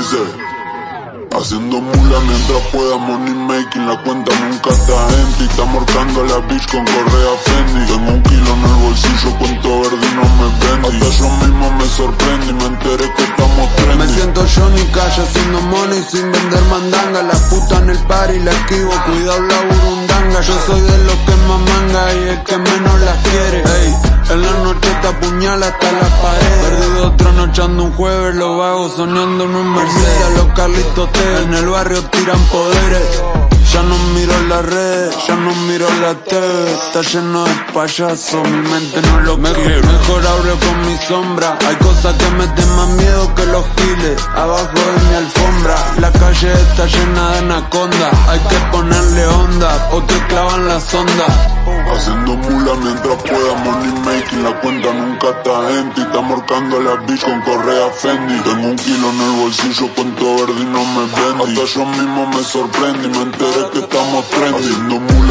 Haciendo mula mientras pueda money making La cuenta nunca está empty. Está morcando a la bitch con correa Fendi. Tengo un kilo en el bolsillo, cuento verde y no me vendí Hasta yo mismo me sorprendí, me enteré que estamos trendy. Me siento Johnny Cash haciendo money sin vender mandanga. La puta en el party la esquivo, cuidado la burundanga. Yo soy de los que más manga y el que menos las quiere. Ey, en la noche te apuñala hasta la pared Perdido trasnochando un jueves, los vagos soñando en un Mercedes. Los Carlitos T en el barrio tiran poderes. Ya no miro la red, ya no miro la TV Está lleno de payasos, mi mente no lo mejor, quiere. Mejor abro con mi sombra. Hay cosas que me den más miedo que los giles. Abajo de mi alfombra La calle está llena de anaconda. Hay que ponerle onda O te clavan la sonda Haciendo mula mientras pueda money La cuenta nunca está empty Está morcando la bitch con correa Fendi. Tengo un kilo en el bolsillo, cuento verde y no me vendí Hasta yo mismo me sorprendí, me enteré que estamos trendy